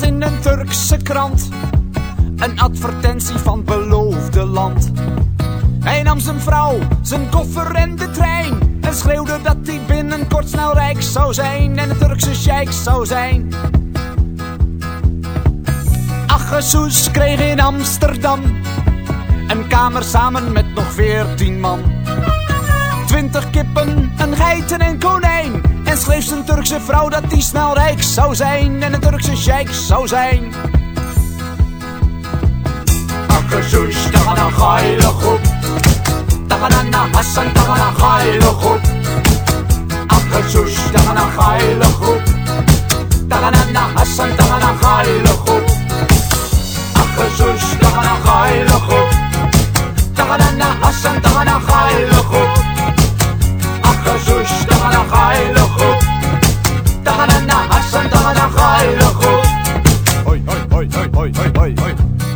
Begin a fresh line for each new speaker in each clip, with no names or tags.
een Turkse krant. Een advertentie van beloofde land. Hij nam zijn vrouw, zijn koffer en de trein. En schreeuwde dat hij binnenkort snel rijk zou zijn. En een Turkse sheik zou zijn. Aggesoes kreeg in Amsterdam een kamer samen met nog veertien man. Twintig kippen, een geiten en konijn. En schreef zijn Turkse vrouw dat hij snel rijk zou zijn. En een Turkse sheik zou zijn. Aggesoes, daar gaan een geile groep. Daar gaan een Hassan, daar gaan een geile groep. Aggesoes, daar gaan een geile.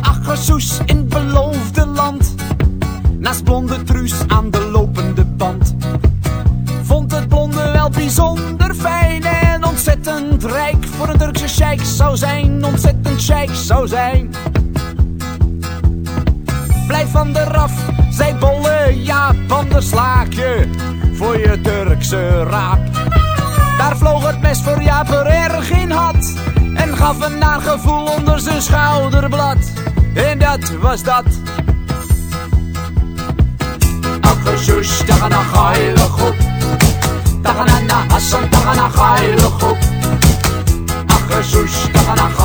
Aggesoes in beloofde land. Naast blonde truus aan de lopende band. Vond het blonde wel bijzonder fijn en ontzettend rijk. Voor een Turkse sheik zou zijn, ontzettend sheik zou zijn. Blijf van de raf, zei bolle Jaap, anders slaak je voor je Turkse raap. Daar vloog het mes voor Jaap er erg in had. En gaf een naar gevoel onder zijn schouderblad. En dat was dat. Aggesoes, daar gaan een geile groep. Daar gaan een Hassan, daar gaan een geile groep. Aggesoes, daar gaan een